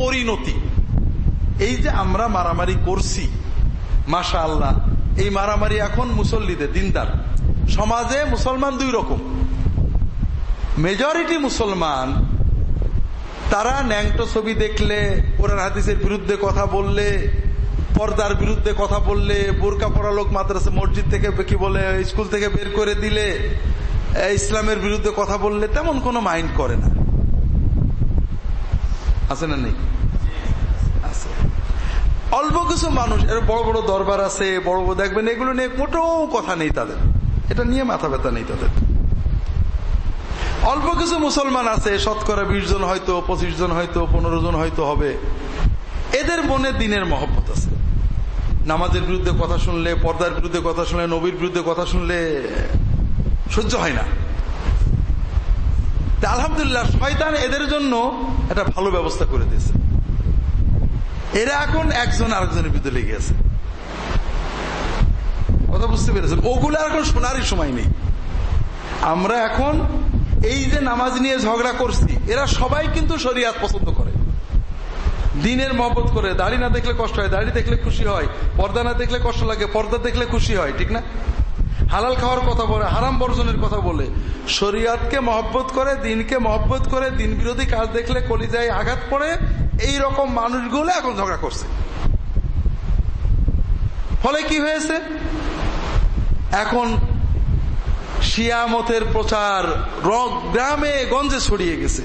পরিণতি। এই যে আমরা মারামারি করছি মাসা আল্লাহ এই মারামারি এখন মুসল্লিদের, দিনদার। সমাজে মুসলমান দুই রকম। মেজরিটি মুসলমান, তারা ন্যাংটো ছবি দেখলে, কোরআন হাদিসের বিরুদ্ধে কথা বললে, পর্দার বিরুদ্ধে কথা বললে, বোরকা পড়া লোক মাদ্রাসা, মসজিদ থেকে কি বলে, স্কুল থেকে বের করে দিলে ইসলামের বিরুদ্ধে কথা বললে, তেমন কোনো মাইন্ড করে না। আছে না নেই? আছে। অল্প কিছু মানুষ, এর বড় বড় দরবার আছে, বড় বড় দেখবেন, এগুলো নিয়ে মোটেও কথা নেই তাদের। এটা নিয়ে মাথা ব্যথা নেই তাদের। অল্প কিছু মুসলমান আছে, শতকরা বিশ জন হয়তো, পঁচিশ জন হয়তো, পনেরো জন হয়তো হবে। এদের মনে দিনের মহব্বত আছে। নামাজের বিরুদ্ধে কথা শুনলে, পর্দার বিরুদ্ধে কথা শুনলে, নবীর বিরুদ্ধে কথা শুনলে সহ্য হয় না। আলহামদুলিল্লাহ শয়তান এদের জন্য একটা ভালো ব্যবস্থা করে দিয়েছে। এরা এখন একজন আরেকজনের বিরুদ্ধে লেগে আছে। কথা বুঝতে পেরেছেন? ওগুলো এখন শোনারই সময় নেই। আমরা এখন এই যে নামাজ নিয়ে ঝগড়া করছি, এরা সবাই কিন্তু শরিয়াত পছন্দ করে। দিনের মহব্বত করে, দাড়ি না দেখলে কষ্ট হয়, দাড়ি দেখলে খুশি হয়, পর্দা না দেখলে কষ্ট লাগে, পর্দা দেখলে খুশি হয়, ঠিক না? হালাল খাওয়ার কথা বলে, হারাম বর্জনের কথা বলে। শরিয়াতকে মহব্বত করে, দিনকে মহব্বত করে দিন বিরোধী কাজ দেখলে কলিজায় আঘাত পড়ে, এই রকম মানুষগুলো এখন ঝগড়া করছে। ফলে কি হয়েছে? এখন শিয়ামতের প্রচার গ্রামে গঞ্জে ছড়িয়ে গেছে।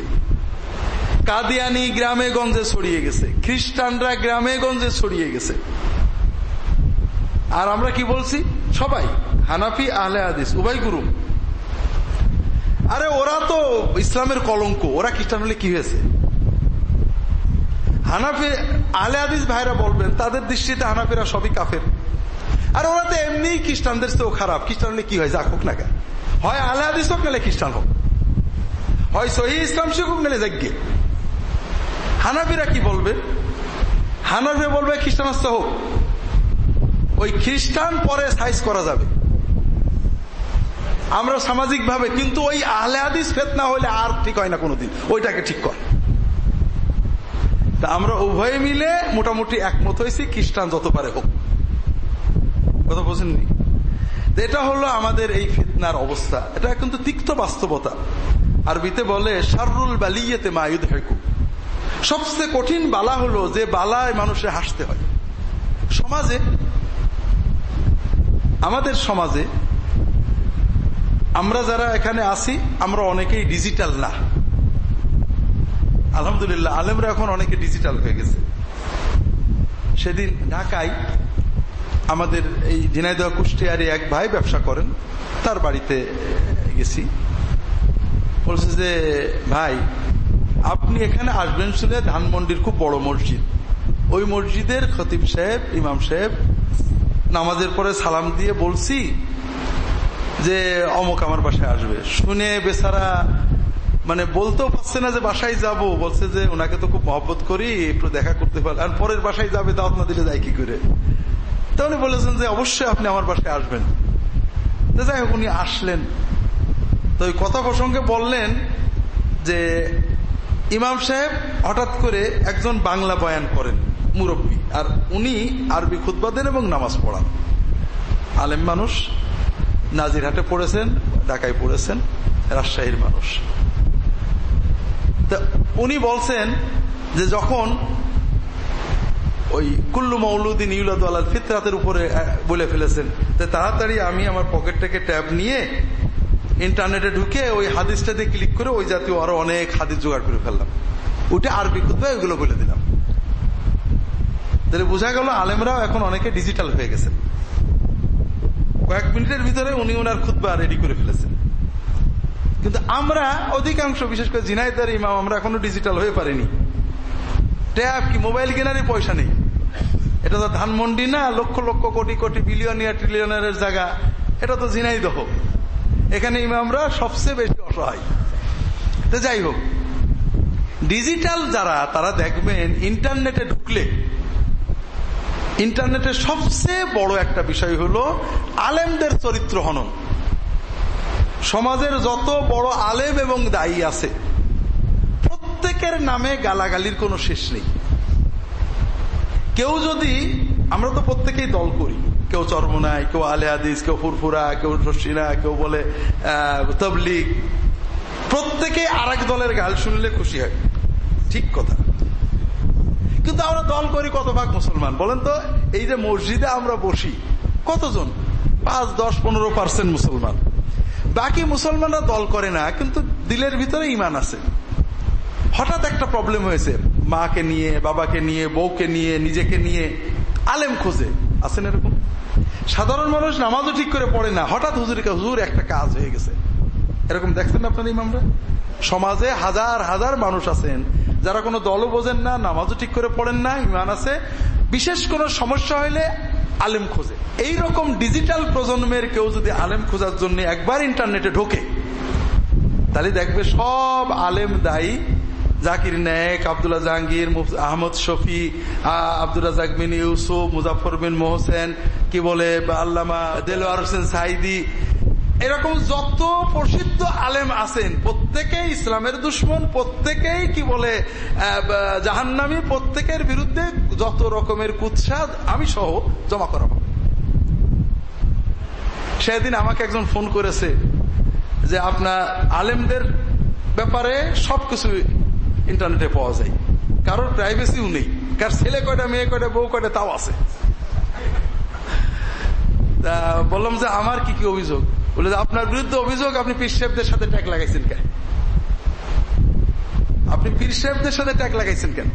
কাদিয়ানি গ্রামে গঞ্জে ছড়িয়ে গেছে। খ্রিস্টানরা গ্রামে গঞ্জে ছড়িয়ে গেছে। আর আমরা কি বলছি? সবাই। হানাফি, আহলে হাদিস, উভয় গুরু। আরে ওরা তো ইসলামের কলঙ্ক, ওরা খ্রিস্টান হলে কি হয়েছে? হানাফি, আহলে হাদিস ভাইরা বলবেন, তাদের দৃষ্টিতে হানাফিরা সবই কাফের। আর ওরা তো এমনি খ্রিস্টানদের চেয়েও খারাপ। খ্রিস্টান হলে কি হয়? যাক হোক না কেন। হয় আহলে হাদিস হোক, নাহলে খ্রিস্টান হোক। হয় সহি ইসলাম শিখুক, নাহলে যাগ্যে হানাফিরা কি বলবে? হানাফি বলবে খ্রিস্টান হোক। ওই খ্রিস্টান পরে সাইজ করা যাবে। আমরা সামাজিক ভাবে কিন্তু ওই আহলে হাদিস ফেতনা হলে আর ঠিক হয় না কোনোদিন। ওইটাকে ঠিক কর। তা আমরা উভয়ে মিলে মোটামুটি একমত হয়েছি, খ্রিস্টান যত পারে হোক। কথা বোঝেননি? এটা হলো আমাদের এই ফিতনার অবস্থা। এটা কিন্তু তিক্ত বাস্তবতা। আরবিতে বলে সারুল বালিয়েতে মায়ুদ হেকু সবচেয়ে কঠিন বালা হলো যে বালায় মানুষে হাসতে হয়। সমাজে, আমাদের সমাজে আমরা যারা এখানে আসি আমরা অনেকেই ডিজিটাল না। আলহামদুলিল্লাহ, আলেমরা এখন অনেকে ডিজিটাল হয়ে গেছে। সেদিন ঢাকায় আমাদের এই ঝিনাইদহ কুষ্টিয়ারে এক ভাই ব্যবসা করেন, তার বাড়িতে গেছি। বলছে যে, ভাই, আপনি এখানে আসবেন শুনে ধানমন্ডির খুব বড় মসজিদ। ওই মসজিদের খতিব সাহেব, ইমাম সাহেব, নামাজের পরে সালাম দিয়ে বলছি যে অমুক আমার বাসায় আসবে। শুনে বেচারা মানে বলতেও পারছে না যে বাসায় যাব। বলছে যে ওনাকে তো খুব মহব্বত করি, একটু দেখা করতে পারে আর পরের বাসায় যাবে, দাওয়াত না দিলে যায় কি করে? তো উনি বলেছেন যে অবশ্যই আপনি আমার বাসায় আসবেন। তো যাই হোক, উনি আসলেন। তো ওই কথা প্রসঙ্গে বললেন যে ইমাম সাহেব হঠাৎ করে একজন বাংলা বয়ান করেন, মুরব্বী। আর উনি আরবি খুদ্া দেন এবং নামাজ পড়ান। আলেম মানুষ। নাজিরহাটে পড়েছেন, ঢাকায় পড়েছেন, রাজশাহীর মানুষ। উনি বলছেন যে যখন ওই কুল্লু মৌলুদ্দিন ইউলাদ আল ফিতরাতের উপরে বলে ফেলেছেন তাড়াতাড়ি আমি আমার পকেট থেকে ট্যাব নিয়ে ইন্টারনেটে ঢুকে ওই হাদিসটাতে ক্লিক করে ওই জাতীয় আরও অনেক হাদিস জোগাড় করে ফেললাম। ওইটা আরবি খুদ্া ওইগুলো বলে দিলাম। তাহলে বোঝা গেল আলেমরাও এখন অনেকে ডিজিটাল হয়ে গেছে কয়েক মিনিটের ভিতরে উনি ওনার খুদ্া রেডি করে ফেলেছেন। কিন্তু আমরা অধিকাংশ, বিশেষ করে জিনাইদার ইমাম, আমরা এখনও ডিজিটাল হয়ে পারিনি। ট্যাব কি মোবাইল কেনারই পয়সা নেই। এটা তো ধানমন্ডি না, লক্ষ লক্ষ কোটি কোটি বিলিয়নিয়ার ট্রিলিয়নারের জায়গা। এটা তো ঝিনাইদহ। এখানে ইমামরা সবচেয়ে বেশি অসহায়। তো যাই হোক ডিজিটাল যারা, তারা দেখবেন ইন্টারনেটে ঢুকলে ইন্টারনেটের সবচেয়ে বড় একটা বিষয় হলো আলেমদের চরিত্র হনন। সমাজের যত বড় আলেম এবং দায়ী আছে, প্রত্যেকের নামে গালাগালির কোনো শেষ নেই। কেউ যদি, আমরা তো প্রত্যেকেই দল করি, কেউ চর্মনায়, কেউ আলে আদিস কেউ ফুরফুরা, কেউ রশিনা, কেউ বলে তবলিগ, প্রত্যেকে আর দলের গাল শুনলে খুশি হয়। ঠিক কথা। কিন্তু আমরা দল করি কত ভাগ মুসলমান, বলেন তো? এই যে মসজিদে আমরা বসি, কতজন? পাঁচ, দশ, পনেরো পার্সেন্ট মুসলমান। বাকি মুসলমানরা দল করে না, কিন্তু দিলের ভিতরে ইমান আছে। হঠাৎ একটা প্রবলেম হয়েছে, মাকে নিয়ে, বাবাকে নিয়ে, বউকে নিয়ে, নিজেকে নিয়ে, আলেম খোঁজে। আছেন এরকম? সাধারণ মানুষ নামাজও ঠিক করে পড়ে না, হঠাৎ হুজুর হুজুর, একটা কাজ হয়ে গেছে। এরকম দেখছেন আপনার ইমামরা? সমাজে হাজার হাজার মানুষ আছেন যারা কোনো দলও বোঝেন না, নামাজও ঠিক করে পড়েন না, ইমান আছে, বিশেষ কোনো সমস্যা হইলে আলেম খোঁজে। এই রকম ডিজিটাল প্রজন্মের কেউ যদি আলেম খোঁজার জন্য একবার ইন্টারনেটে ঢোকে, তাহলে দেখবে সব আলেম দায়ী। জাকির নায়ক আবদুল্লাহ জাহাঙ্গীর আহমদ শফি আব্দুল রাজাক বিন ইউসুফ মুজাফর বিন মোহসেন, কি বলে আল্লামা দেলোয়ার হোসেন সাইদি এরকম যত প্রসিদ্ধ আলেম আছেন, প্রত্যেকেই ইসলামের দুশ্মন, প্রত্যেকেই কি বলে জাহান্নামি, প্রত্যেকের বিরুদ্ধে যত রকমের কুৎসাদ আমি সহ জমা করা সেদিন আমাকে একজন ফোন করেছে যে, আপনার আলেমদের ব্যাপারে সবকিছু ইন্টারনেটে পাওয়া যায়। কারোর প্রাইভেসিও নেই। কার ছেলে কয়টা, মেয়ে কয়টা, বউ কয়টা, তাও আছে। বললাম যে, আমার কি কি অভিযোগ? বলে আপনার বিরুদ্ধে অভিযোগ, আপনি পীর সাথে ট্যাগ লাগাইছেন কেন? আপনি পীর সাথে ট্যাগ লাগাইছেন কেন?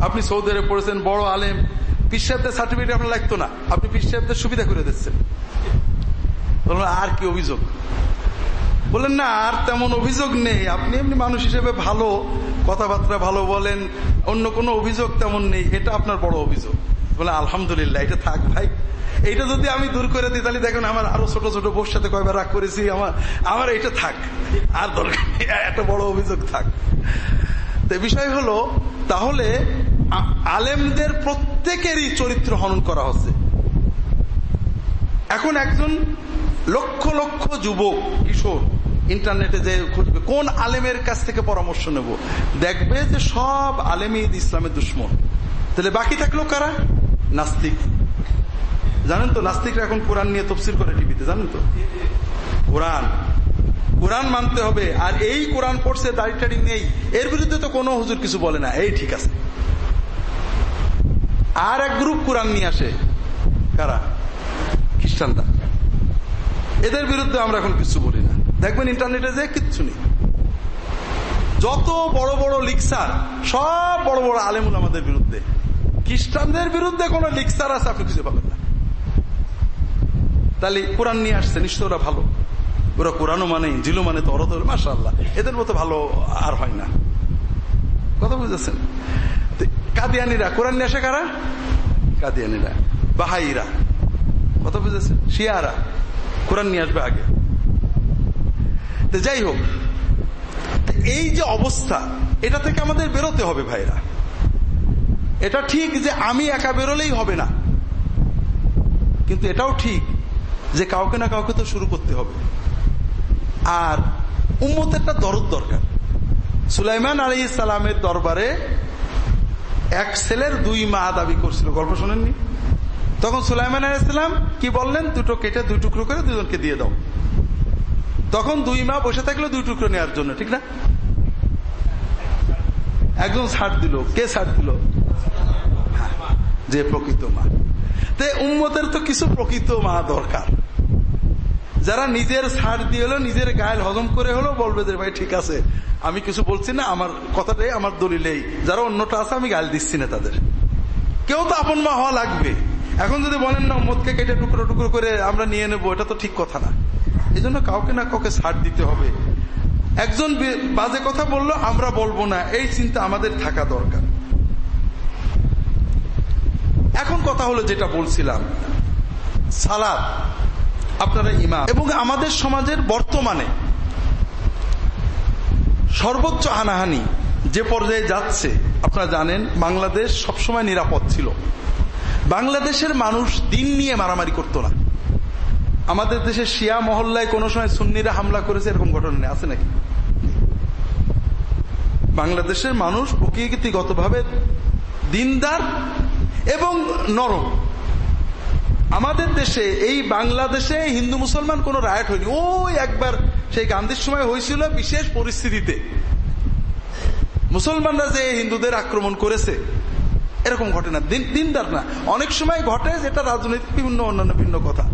আপনি সৌদি আরবে পড়েছেন, বড় আলেম। পীর সার্টিফিকেট আপনার লাগতো না। আপনি পীর সুবিধা করে দিচ্ছেন। আর কি অভিযোগ? বলেন না, আর তেমন অভিযোগ নেই। আপনি এমনি মানুষ হিসেবে ভালো, কথাবার্তা ভালো বলেন, অন্য কোনো অভিযোগ তেমন নেই। এটা আপনার বড় অভিযোগ। বলে আলহামদুলিল্লাহ, এটা থাক ভাই। এইটা যদি আমি দূর করে দিই, তাহলে দেখেন আমার আরও ছোট ছোট বোর সাথে কয়বার রাগ করেছি, আমার আমার এটা থাক। আর দরকার একটা বড় অভিযোগ থাক। তো বিষয় হলো, তাহলে আলেমদের প্রত্যেকেরই চরিত্র হনন করা হচ্ছে। এখন একজন লক্ষ লক্ষ যুবক, কিশোর, ইন্টারনেটে যে খুঁজবে, কোন আলেমের কাছ থেকে পরামর্শ নেব? দেখবে যে সব আলেমই ইসলামের দুশ্মন। তাহলে বাকি থাকল কারা? নাস্তিক। জানেন তো, নাস্তিকরা এখন কোরআন নিয়ে তফসিল করে টিভিতে, জানেন তো? কোরআন। কোরআন মানতে হবে, আর এই কোরআন পড়ছে, দাড়ি টাড়ি নেই। এর বিরুদ্ধে তো কোনো হুজুর কিছু বলে না। এই ঠিক আছে। আর এক গ্রুপ কোরআন নিয়ে আসে। কারা? খ্রিস্টানরা। এদের বিরুদ্ধে আমরা এখন কিছু বলি না। দেখবেন ইন্টারনেটে যে কিচ্ছু নেই। যত বড় বড় লিকসার সব বড় বড় আলেমুল আমাদের বিরুদ্ধে। খ্রিস্টানদের বিরুদ্ধে কোন লিকসার আছে, আপনি খুঁজে পাবেন তাহলে কোরআন নিয়ে আসছে, নিশ্চয় ওরা ভালো। ওরা কোরআনও মানে জিলু মানে তো অরদ মাসা এদের মতো ভালো আর হয় না। কথা বুঝেছেন? কাদিয়ানিরা, কোরআন নিয়ে আসে কারা? কাদিয়ানিরা। বাহাইরা। কথা বুঝেছেন? শিয়ারা। কোরআন নিয়ে আসবে আগে। তো যাই হোক এই যে অবস্থা, এটা থেকে আমাদের বেরোতে হবে ভাইরা। এটা ঠিক যে আমি একা বেরোলেই হবে না। কিন্তু এটাও ঠিক যে কাউকে না কাউকে তো শুরু করতে হবে। আর উম্মতেরটা দরদ দরকার। সুলাইমান আলী ইসালামের দরবারে এক ছেলের দুই মা দাবি করছিল। গল্প শোনেননি? তখন সুলাইমান আলাইসালাম কি বললেন? দুটো কেটে দুই টুকরো করে দুজনকে দিয়ে দাও। তখন দুই মা বসে থাকল দুই টুকরো নেওয়ার জন্য, ঠিক না? একজন ছাড় দিল। কে ছাড় দিল? যে প্রকৃত মা। তে উম্মতের তো কিছু প্রকৃত মা দরকার। যারা নিজের ছাড় দিয়ে হলো, নিজের গায়েল হজম করে হলো, বলবে যে, ভাই, ঠিক আছে। আমি কিছু বলছি না, আমার কথাটাই আমার দলিলেই যারা অন্যটা আছে, আমি গাল দিচ্ছি না তাদের। কেউ তো আপন মা হওয়া লাগবে। এখন যদি বলেন না মদকে কেটে টুকরো টুকরো করে আমরা নিয়ে নেব, এটা তো ঠিক কথা না। এই জন্য কাউকে না কাউকে ছাড় দিতে হবে। একজন বাজে কথা বলল, আমরা বলব না। এই চিন্তা আমাদের থাকা দরকার। এখন কথা হলো যেটা বলছিলাম। সালাদ। আপনারা ইমাম। এবং আমাদের সমাজের বর্তমানে সর্বোচ্চ হানাহানি যে পর্যায়ে যাচ্ছে, আপনারা জানেন, বাংলাদেশ সবসময় নিরাপদ ছিল। বাংলাদেশের মানুষ দিন নিয়ে মারামারি করত না। আমাদের দেশে শিয়া মহল্লায় কোন সময় সুন্নিরা হামলা করেছে, এরকম ঘটনা নেই, আছে নাকি? বাংলাদেশের মানুষ প্রকৃতিগতভাবে দিনদার এবং নরম। আমাদের দেশে, এই বাংলাদেশে হিন্দু মুসলমান কোন রায়ট হয়নি। ওই একবার সেই গান্ধীর সময় হয়েছিল বিশেষ পরিস্থিতিতে। মুসলমানরা যে হিন্দুদের আক্রমণ করেছে, এরকম ঘটে না দিনদার না। অনেক সময় ঘটে যেটা রাজনৈতিক বিভিন্ন, অন্যান্য ভিন্ন কথা।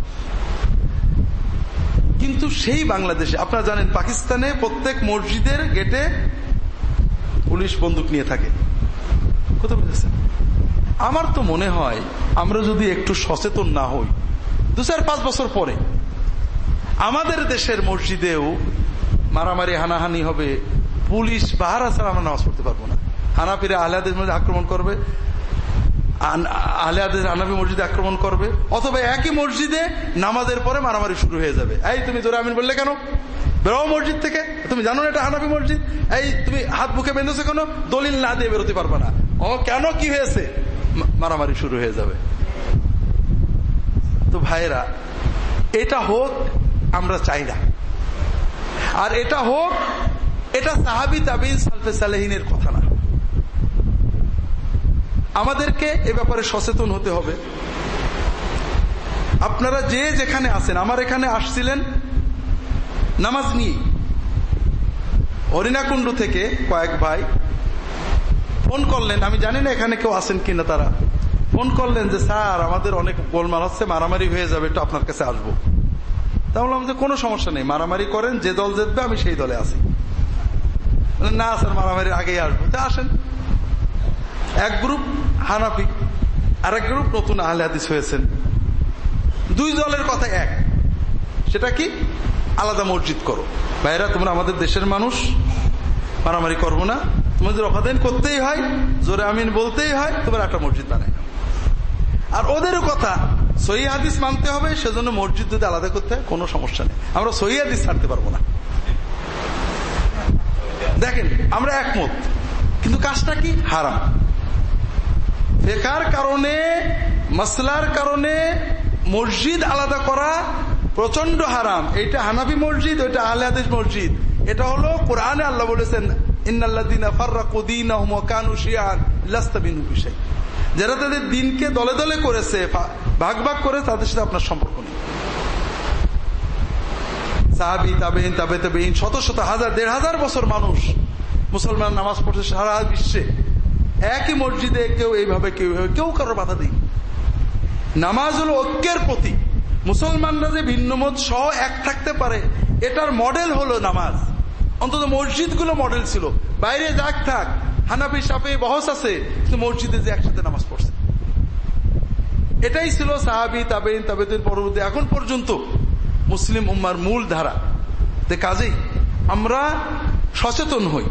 কিন্তু সেই বাংলাদেশে, আপনারা জানেন, পাকিস্তানে প্রত্যেক মসজিদের গেটে পুলিশ বন্দুক নিয়ে থাকে। কোথাও আমার তো মনে হয় আমরা যদি একটু সচেতন না হই, দু চার পাঁচ বছর পরে আমাদের দেশের মসজিদেও মারামারি, হানাহানি হবে, পুলিশ পাহারা ছাড়া আমরা নামাজ পড়তে পারব না। হানাপিরা আহলাদের মধ্যে আক্রমণ করবে আহলাদের হানাফি মসজিদে আক্রমণ করবে, অথবা একই মসজিদে নামাজের পরে মারামারি শুরু হয়ে যাবে। এই তুমি জোরে আমিন বললে কেন? বেরো মসজিদ থেকে। তুমি জানো না এটা হানাফি মসজিদ? এই তুমি হাত বুকে বেঁধেছো কেন? দলিল না দিয়ে বেরোতে পারবে না। ও কেন কি হয়েছে? মারামারি শুরু হয়ে যাবে। তো ভাইরা এটা হোক, আমরা চাই না। আর এটা হোক, এটা সাহাবি তাবিন সালফে সালেহিনের কথা না। আমাদেরকে এ ব্যাপারে সচেতন হতে হবে। আপনারা যে যেখানে আছেন, আমার এখানে আসছিলেন নামাজ নিয়ে। হরিণাকুণ্ড থেকে কয়েক ভাই ফোন করলেন, আমি জানি না এখানে কেউ আছেন কিনা তারা। ফোন করলেন যে, স্যার, আমাদের অনেক গোলমাল হচ্ছে, মারামারি হয়ে যাবে, একটু আপনার কাছে আসব। তা বললাম যে, কোনো সমস্যা নেই, মারামারি করেন, যে দল জিতবে, আমি সেই দলে আছি। না, স্যার মারামারি আগেই আসব। তা আসেন। এক গ্রুপ হানাফি আর এক গ্রুপ নতুন আহলে হাদিস হয়েছেন। দুই দলের কথা এক। সেটা কি? আলাদা মসজিদ করো। ভাইরা তোমরা আমাদের দেশের মানুষ, মারামারি করব না। তোমাদের অফাদাইন করতেই হয়, জোরে আমিন বলতেই হয় তোমার একটা মসজিদ বানাই। আর ওদেরও কথা, সহি হাদিস মানতে হবে, সেজন্য মসজিদ যদি আলাদা করতে হয়, কোনো সমস্যা নেই। আমরা সহি হাদিস ছাড়তে পারব না। দেখেন, আমরা একমত, কিন্তু কাজটা কি? হারাম। বেকার কারণে, মাসলার কারণে মসজিদ আলাদা করা প্রচণ্ড হারাম। এটা হানাফি মসজিদ, ওইটা আহলে হাদিস মসজিদ। এটা হলো কোরআনে আল্লাহ বলেছেন যারা তাদের দিনকে দলে দলে করেছে ভাগ ভাগ করে তাদের সাথে আপনার সম্পর্ক নেই। সাহাবি তাবেইন তাবে তাবেইন শত শত হাজার, দেড় হাজার বছর মানুষ মুসলমান নামাজ পড়ছে সারা বিশ্বে। একই মসজিদে কেউ এইভাবে, কেউ কেউ কারোর বাধা দিই নামাজ হলো ঐক্যের প্রতীক। মুসলমানরা যে ভিন্ন মত সহ এক থাকতে পারে, এটার মডেল হলো নামাজ। অন্তত মসজিদগুলো মডেল ছিল। বাইরে যাক থাক, হানাফি সাপে বহস আছে, কিন্তু মসজিদে যে একসাথে নামাজ পড়ছে। এটাই ছিল সাহাবি তাবেন তাবেদের পরবর্তী, এখন পর্যন্ত মুসলিম উম্মার মূল ধারা। কাজেই আমরা সচেতন হই।